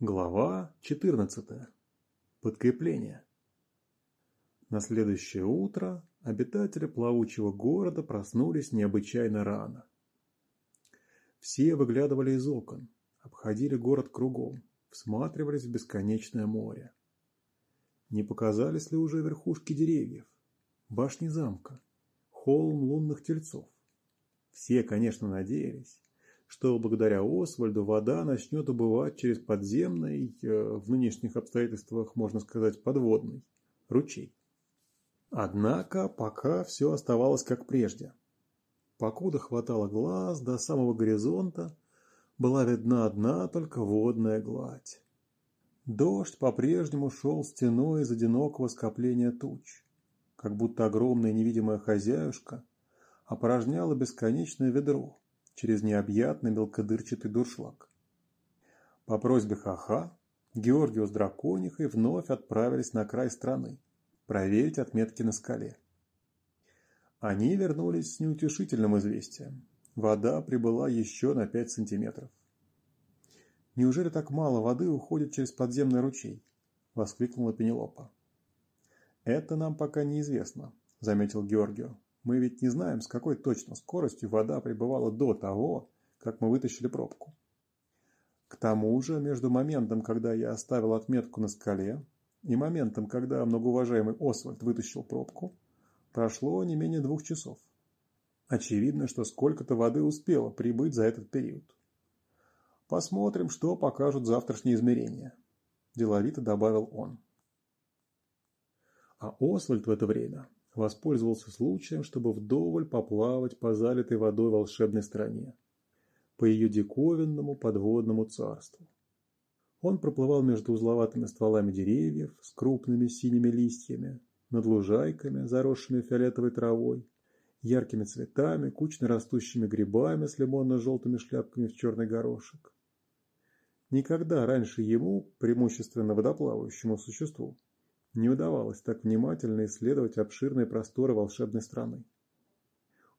Глава 14. Подкрепление. На следующее утро обитатели плавучего города проснулись необычайно рано. Все выглядывали из окон, обходили город кругом, всматривались в бесконечное море. Не показались ли уже верхушки деревьев, башни замка, холм лунных тельцов? Все, конечно, надеялись, что благодаря Освальду вода начнет убывать через подземный, э, в нынешних обстоятельствах можно сказать подводный, ручей. Однако пока все оставалось как прежде. Покуда хватало глаз до самого горизонта, была видна одна только водная гладь. Дождь по-прежнему шел стеной из одинокого скопления туч, как будто огромная невидимая хозяюшка опорожняла бесконечное ведро, через необъятный мелкодырчатый дуршлаг. По просьбе Хаха Георгио с Драконихой вновь отправились на край страны проверить отметки на скале. Они вернулись с неутешительным известием. Вода прибыла еще на 5 сантиметров. «Неужели так мало воды уходит через подземный ручей?» – воскликнула Пенелопа. «Это нам пока неизвестно», – заметил Георгио. Мы ведь не знаем, с какой точно скоростью вода прибывала до того, как мы вытащили пробку. К тому же, между моментом, когда я оставил отметку на скале, и моментом, когда многоуважаемый Освальд вытащил пробку, прошло не менее двух часов. Очевидно, что сколько-то воды успело прибыть за этот период. Посмотрим, что покажут завтрашние измерения, деловито добавил он. А Освальд в это время воспользовался случаем, чтобы вдоволь поплавать по залитой водой волшебной стране, по ее диковинному подводному царству. Он проплывал между узловатыми стволами деревьев с крупными синими листьями, над лужайками, заросшими фиолетовой травой, яркими цветами, кучно растущими грибами с лимонно-желтыми шляпками в черный горошек. Никогда раньше ему, преимущественно водоплавающему существу, не удавалось так внимательно исследовать обширные просторы волшебной страны.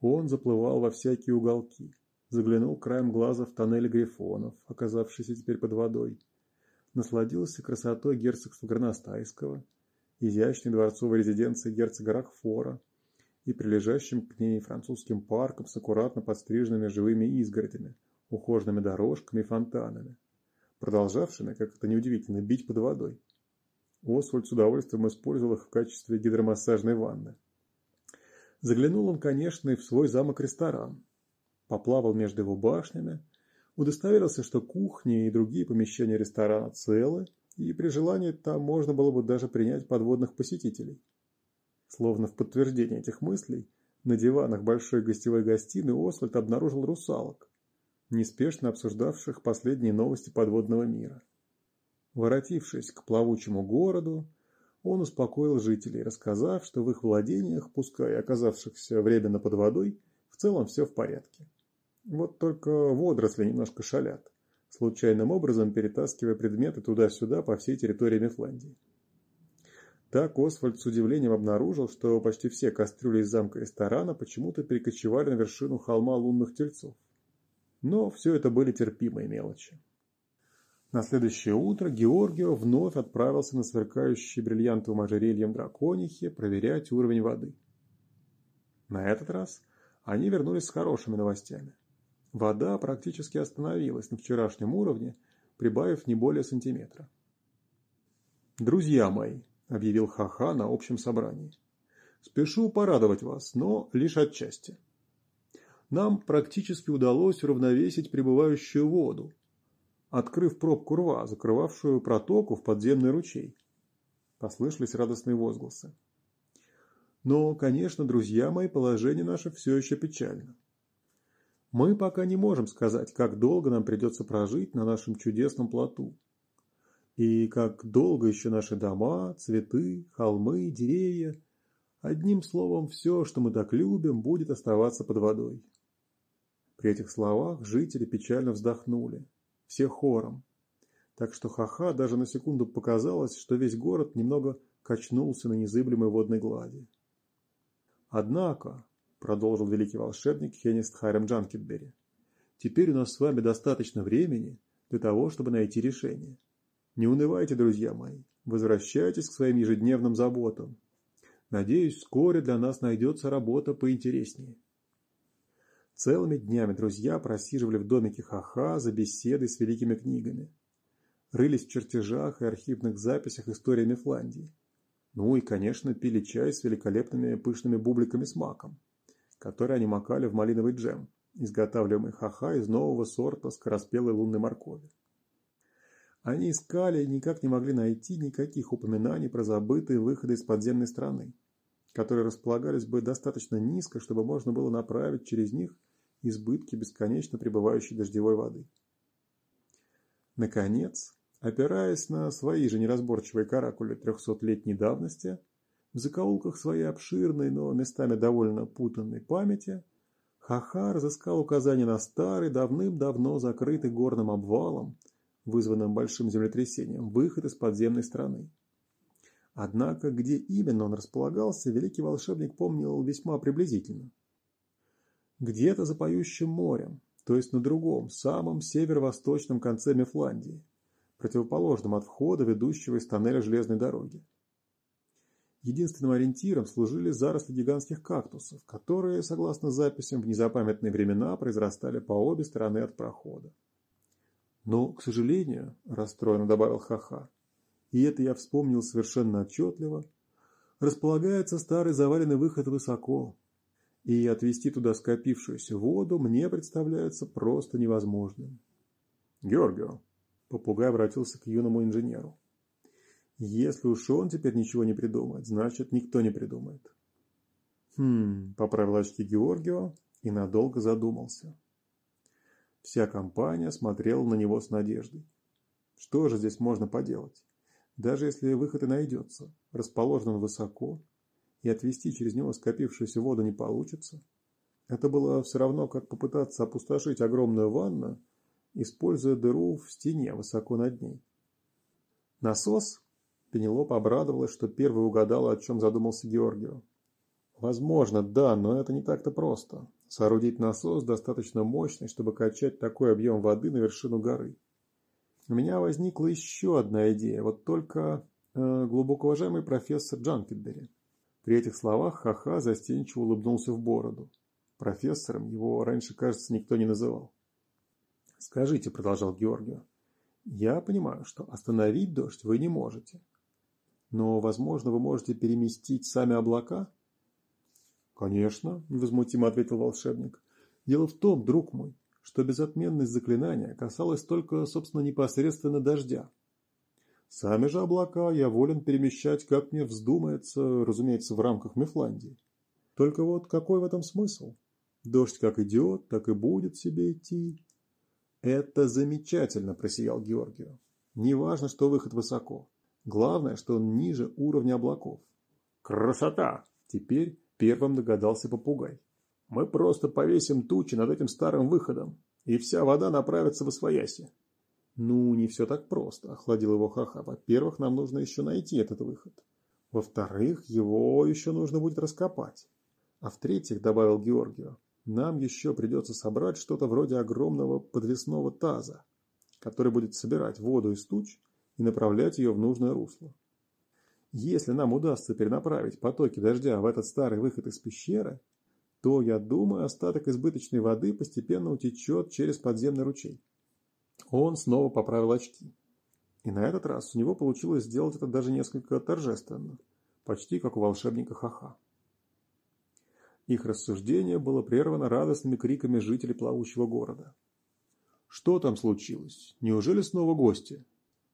Он заплывал во всякие уголки, заглянул краем глаза в тоннели грифонов, оказавшиеся теперь под водой, насладился красотой герцогства Горностайского, изящной дворцовой резиденции герцога Рахфора и прилежащим к ней французским парком с аккуратно подстриженными живыми изгородями, ухоженными дорожками и фонтанами, продолжавшими, как это неудивительно, бить под водой. Освальд с удовольствием использовал их в качестве гидромассажной ванны. Заглянул он, конечно, и в свой замок-ресторан. Поплавал между его башнями, удостоверился, что кухня и другие помещения ресторана целы, и при желании там можно было бы даже принять подводных посетителей. Словно в подтверждение этих мыслей, на диванах большой гостевой гостиной Освальд обнаружил русалок, неспешно обсуждавших последние новости подводного мира. Воротившись к плавучему городу, он успокоил жителей, рассказав, что в их владениях, пускай оказавшихся временно под водой, в целом все в порядке. Вот только водоросли немножко шалят, случайным образом перетаскивая предметы туда-сюда по всей территории Мифландии. Так Освальд с удивлением обнаружил, что почти все кастрюли из замка ресторана почему-то перекочевали на вершину холма лунных тельцов. Но все это были терпимые мелочи. На следующее утро Георгио вновь отправился на сверкающий бриллиантовым ожерельем драконихи проверять уровень воды. На этот раз они вернулись с хорошими новостями. Вода практически остановилась на вчерашнем уровне, прибавив не более сантиметра. «Друзья мои», — объявил Хаха на общем собрании, — «спешу порадовать вас, но лишь отчасти. Нам практически удалось уравновесить прибывающую воду, открыв пробку рва, закрывавшую протоку в подземный ручей. Послышались радостные возгласы. Но, конечно, друзья мои, положение наше все еще печально. Мы пока не можем сказать, как долго нам придется прожить на нашем чудесном плоту. И как долго еще наши дома, цветы, холмы, деревья, одним словом, все, что мы так любим, будет оставаться под водой. При этих словах жители печально вздохнули все хором. Так что ха-ха даже на секунду показалось, что весь город немного качнулся на незыблемой водной глади. «Однако», — продолжил великий волшебник Хенгист Хайрам Джанкетбери, «теперь у нас с вами достаточно времени для того, чтобы найти решение. Не унывайте, друзья мои, возвращайтесь к своим ежедневным заботам. Надеюсь, вскоре для нас найдется работа поинтереснее. Целыми днями друзья просиживали в домике Хаха за беседой с великими книгами. Рылись в чертежах и архивных записях истории Мифландии. Ну и, конечно, пили чай с великолепными пышными бубликами с маком, которые они макали в малиновый джем, изготавливаемый Хаха из нового сорта скороспелой лунной моркови. Они искали и никак не могли найти никаких упоминаний про забытые выходы из подземной страны, которые располагались бы достаточно низко, чтобы можно было направить через них избытки бесконечно пребывающей дождевой воды. Наконец, опираясь на свои же неразборчивые каракули трехсотлетней давности, в закоулках своей обширной, но местами довольно путанной памяти, Хаха разыскал указание на старый, давным-давно закрытый горным обвалом, вызванным большим землетрясением, выход из подземной страны. Однако, где именно он располагался, великий волшебник помнил весьма приблизительно – где-то за поющим морем, то есть на другом, самом северо-восточном конце Мефландии, противоположном от входа, ведущего из тоннеля железной дороги. Единственным ориентиром служили заросли гигантских кактусов, которые, согласно записям, в незапамятные времена произрастали по обе стороны от прохода. Но, к сожалению, расстроенно добавил Хаха, и это я вспомнил совершенно отчетливо, располагается старый заваленный выход высоко, и отвести туда скопившуюся воду мне представляется просто невозможным. Георгио, попугай обратился к юному инженеру. Если уж он теперь ничего не придумает, значит, никто не придумает. Хм, поправил очки Георгио и надолго задумался. Вся компания смотрела на него с надеждой. Что же здесь можно поделать? Даже если выход и найдется, расположен он высоко, и отвести через него скопившуюся воду не получится. Это было все равно, как попытаться опустошить огромную ванну, используя дыру в стене высоко над ней. Насос? Пенелопа обрадовалась, что первый угадала, о чем задумался Георгио. Возможно, да, но это не так-то просто. Соорудить насос достаточно мощный, чтобы качать такой объем воды на вершину горы. У меня возникла еще одна идея, вот только э, глубоко уважаемый профессор Джанкетбери. При этих словах Ха-Ха застенчиво улыбнулся в бороду. Профессором его раньше, кажется, никто не называл. «Скажите», — продолжал Георгию, — «я понимаю, что остановить дождь вы не можете. Но, возможно, вы можете переместить сами облака?» «Конечно», — невозмутимо ответил волшебник. «Дело в том, друг мой, что безотменность заклинания касалась только, собственно, непосредственно дождя. Сами же облака я волен перемещать, как мне вздумается, разумеется, в рамках Мефландии. Только вот какой в этом смысл? Дождь как идет, так и будет себе идти. Это замечательно, просиял Георгию. Неважно, что выход высоко. Главное, что он ниже уровня облаков. Красота! Теперь первым догадался попугай. Мы просто повесим тучи над этим старым выходом, и вся вода направится в освояси. «Ну, не все так просто», – охладил его Хаха. «Во-первых, нам нужно еще найти этот выход. Во-вторых, его еще нужно будет раскопать. А в-третьих, – добавил Георгию, – нам еще придется собрать что-то вроде огромного подвесного таза, который будет собирать воду из туч и направлять ее в нужное русло. Если нам удастся перенаправить потоки дождя в этот старый выход из пещеры, то, я думаю, остаток избыточной воды постепенно утечет через подземный ручей. Он снова поправил очки. И на этот раз у него получилось сделать это даже несколько торжественно, почти как у волшебника Хаха. Их рассуждение было прервано радостными криками жителей плавучего города. «Что там случилось? Неужели снова гости?»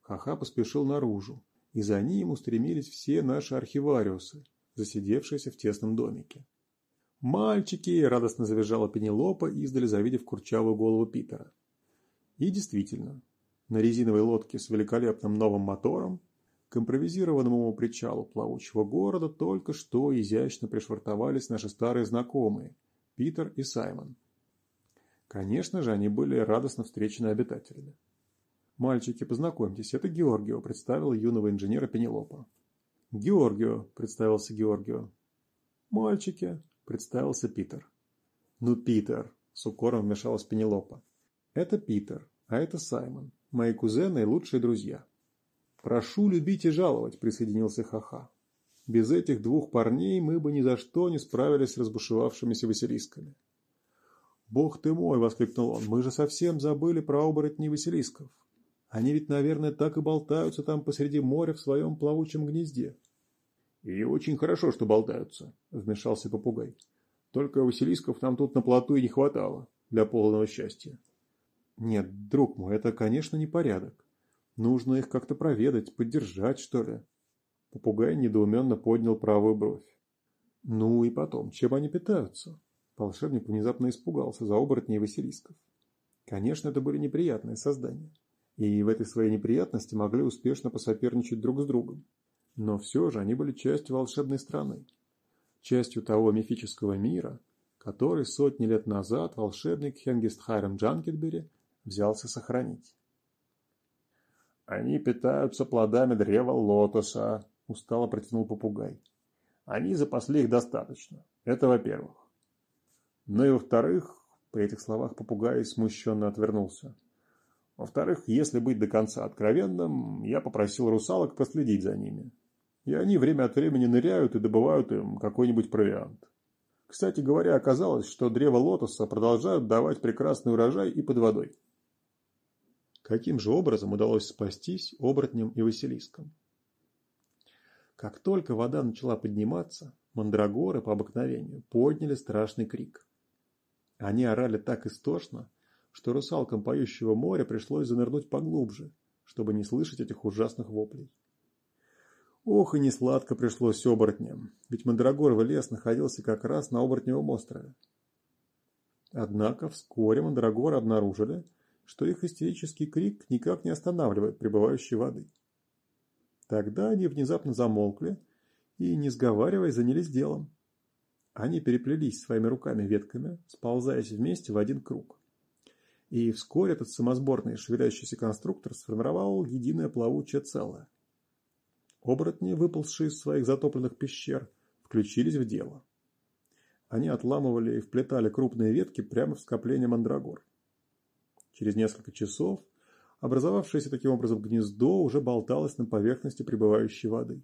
Хаха поспешил наружу, и за ним устремились все наши архивариусы, засидевшиеся в тесном домике. «Мальчики!» – радостно завизжала Пенелопа, издали завидев курчавую голову Питера. И действительно, на резиновой лодке с великолепным новым мотором к импровизированному причалу плавучего города только что изящно пришвартовались наши старые знакомые Питер и Саймон. Конечно же, они были радостно встречены обитателями. «Мальчики, познакомьтесь, это Георгио», – представил юного инженера Пенелопа. «Георгио», – представился Георгио. «Мальчики», – представился Питер. «Ну, Питер», – с укором вмешалась Пенелопа. «Это Питер. А это Саймон, мои кузены и лучшие друзья. Прошу любить и жаловать, присоединился Хаха. Без этих двух парней мы бы ни за что не справились с разбушевавшимися Василисками. «Бог ты мой!» — воскликнул он. «Мы же совсем забыли про оборотней Василисков. Они ведь, наверное, так и болтаются там посреди моря в своем плавучем гнезде». «И очень хорошо, что болтаются», — вмешался попугай. «Только Василисков нам тут на плоту и не хватало для полного счастья». «Нет, друг мой, это, конечно, не порядок. Нужно их как-то проведать, поддержать, что ли». Попугай недоуменно поднял правую бровь. «Ну и потом, чем они питаются?» Волшебник внезапно испугался за оборотней Василисков. Конечно, это были неприятные создания. И в этой своей неприятности могли успешно посоперничать друг с другом. Но все же они были частью волшебной страны. Частью того мифического мира, который сотни лет назад волшебник Хенгист Хайрам Джанкетбери взялся сохранить. «Они питаются плодами древа лотоса», – устало протянул попугай. «Они запасли их достаточно. Это во-первых. Ну и во-вторых, при этих словах попугай смущенно отвернулся. Во-вторых, если быть до конца откровенным, я попросил русалок последить за ними. И они время от времени ныряют и добывают им какой-нибудь провиант. Кстати говоря, оказалось, что древо лотоса продолжают давать прекрасный урожай и под водой. Каким же образом удалось спастись оборотням и Василискам? Как только вода начала подниматься, мандрагоры по обыкновению подняли страшный крик. Они орали так истошно, что русалкам поющего моря пришлось занырнуть поглубже, чтобы не слышать этих ужасных воплей. Ох, и не сладко пришлось оборотням, ведь Мандрагоровый лес находился как раз на оборотневом острове. Однако вскоре Мандрагоры обнаружили, что их истерический крик никак не останавливает прибывающей воды. Тогда они внезапно замолкли и, не сговариваясь, занялись делом. Они переплелись своими руками ветками, сползаясь вместе в один круг. И вскоре этот самосборный шевелящийся конструктор сформировал единое плавучее целое. Оборотни, выползшие из своих затопленных пещер, включились в дело. Они отламывали и вплетали крупные ветки прямо в скопление мандрагор. Через несколько часов образовавшееся таким образом гнездо уже болталось на поверхности прибывающей воды.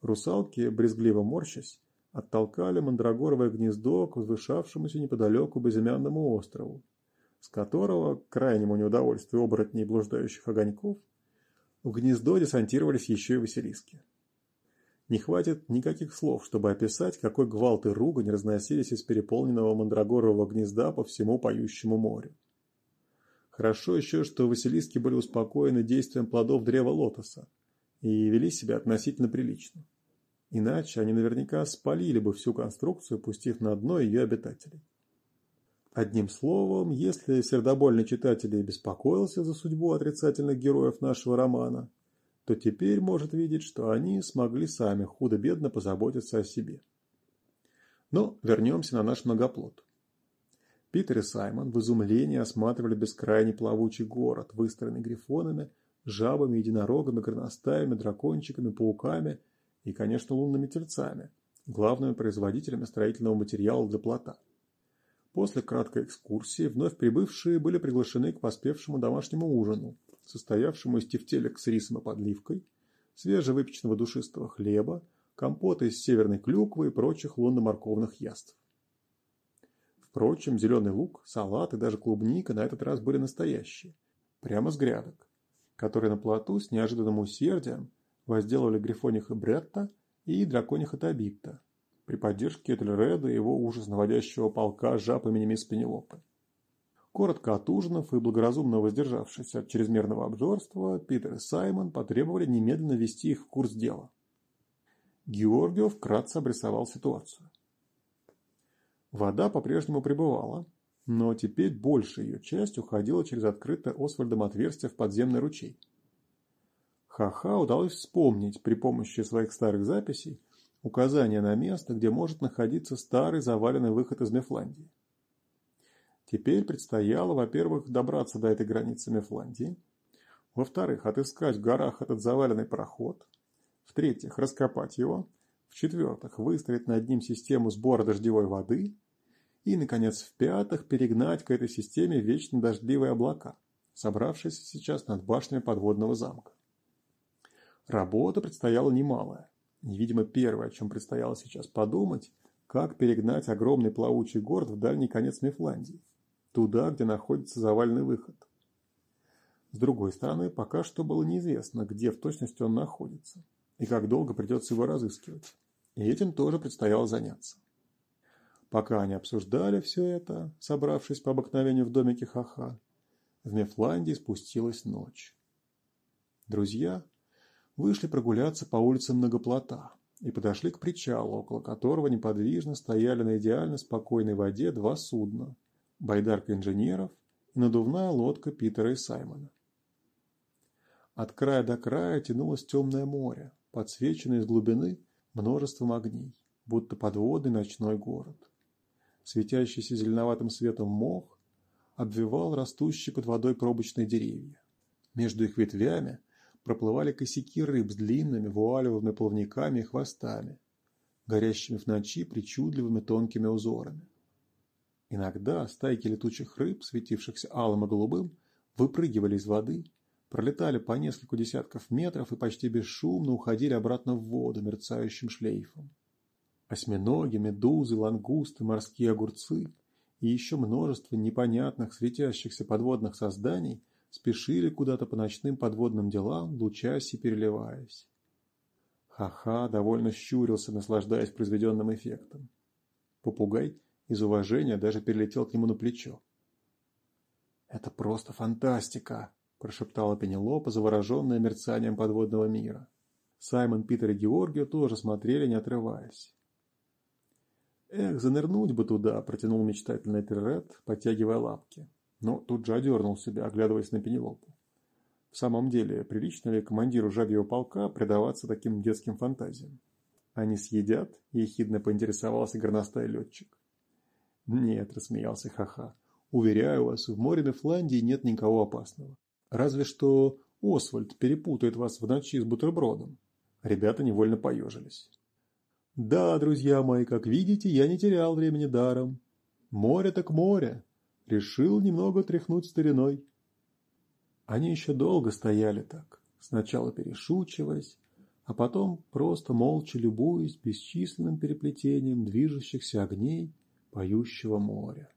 Русалки, брезгливо морщась, оттолкали мандрагоровое гнездо к возвышавшемуся неподалеку безымянному острову, с которого, к крайнему неудовольствию оборотней блуждающих огоньков, в гнездо десантировались еще и василиски. Не хватит никаких слов, чтобы описать, какой гвалт и ругань разносились из переполненного мандрагорового гнезда по всему поющему морю. Хорошо еще, что василиски были успокоены действием плодов древа лотоса и вели себя относительно прилично. Иначе они наверняка спалили бы всю конструкцию, пустив на дно ее обитателей. Одним словом, если сердобольный читатель и беспокоился за судьбу отрицательных героев нашего романа, то теперь может видеть, что они смогли сами худо-бедно позаботиться о себе. Но вернемся на наш многоплод. Питер и Саймон в изумлении осматривали бескрайний плавучий город, выстроенный грифонами, жабами, единорогами, горностаями, дракончиками, пауками – и, конечно, лунными тельцами, главными производителями строительного материала для плота. После краткой экскурсии вновь прибывшие были приглашены к поспевшему домашнему ужину, состоявшему из тефтелек с рисом и подливкой, свежевыпеченного душистого хлеба, компота из северной клюквы и прочих лунно-морковных яств. Впрочем, зеленый лук, салат и даже клубника на этот раз были настоящие, прямо с грядок, которые на плоту с неожиданным усердием возделывали Грифониха Бретта и Дракониха Табитта при поддержке Этельреда и его ужас наводящего полка жаб именем мисс Пенелопы. Коротко отужинав и благоразумно воздержавшись от чрезмерного обжорства, Питер и Саймон потребовали немедленно ввести их в курс дела. Георгиев вкратце обрисовал ситуацию. Вода по-прежнему пребывала, но теперь большая ее часть уходила через открытое Освальдом отверстие в подземный ручей. Ха-ха удалось вспомнить при помощи своих старых записей указание на место, где может находиться старый заваленный выход из Мефландии. Теперь предстояло, во-первых, добраться до этой границы Мефландии, во-вторых, отыскать в горах этот заваленный проход, в-третьих, раскопать его, в-четвертых, выстроить над ним систему сбора дождевой воды и, наконец, в-пятых, перегнать к этой системе вечно дождливые облака, собравшиеся сейчас над башнями подводного замка. Работа предстояла немалая. И, видимо, первое, о чем предстояло сейчас подумать, как перегнать огромный плавучий город в дальний конец Мифландии, туда, где находится завальный выход. С другой стороны, пока что было неизвестно, где в точности он находится, и как долго придется его разыскивать. И этим тоже предстояло заняться. Пока они обсуждали все это, собравшись по обыкновению в домике Хаха, в Мефландии спустилась ночь. Друзья вышли прогуляться по улицам Многоплота и подошли к причалу, около которого неподвижно стояли на идеально спокойной воде два судна – байдарка инженеров и надувная лодка Питера и Саймона. От края до края тянулось темное море, подсвеченное из глубины множеством огней, будто подводный ночной город. Светящийся зеленоватым светом мох обвивал растущие под водой пробочные деревья. Между их ветвями проплывали косяки рыб с длинными вуалевыми плавниками и хвостами, горящими в ночи причудливыми тонкими узорами. Иногда стайки летучих рыб, светившихся алым и голубым, выпрыгивали из воды, пролетали по несколько десятков метров и почти бесшумно уходили обратно в воду мерцающим шлейфом. Осьминоги, медузы, лангусты, морские огурцы и еще множество непонятных светящихся подводных созданий спешили куда-то по ночным подводным делам, лучась и переливаясь. Ха-ха довольно щурился, наслаждаясь произведенным эффектом. Попугай из уважения даже перелетел к нему на плечо. «Это просто фантастика!» – прошептала Пенелопа, завороженная мерцанием подводного мира. Саймон, Питер и Георгию тоже смотрели, не отрываясь. «Эх, занырнуть бы туда!» – протянул мечтательный Террет, подтягивая лапки. Но тут же одернул себя, оглядываясь на Пенелопу. В самом деле, прилично ли командиру жабьего полка предаваться таким детским фантазиям? Они съедят? Ехидно поинтересовался горностай летчик. Нет, рассмеялся Ха-Ха. Уверяю вас, в море Мефландии нет никого опасного. Разве что Освальд перепутает вас в ночи с бутербродом. Ребята невольно поежились. Да, друзья мои, как видите, я не терял времени даром. Море так море. Решил немного тряхнуть стариной. Они еще долго стояли так, сначала перешучиваясь, а потом просто молча любуясь бесчисленным переплетением движущихся огней поющего моря.